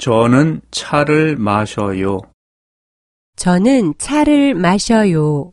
저는 차를 마셔요. 저는 차를 마셔요.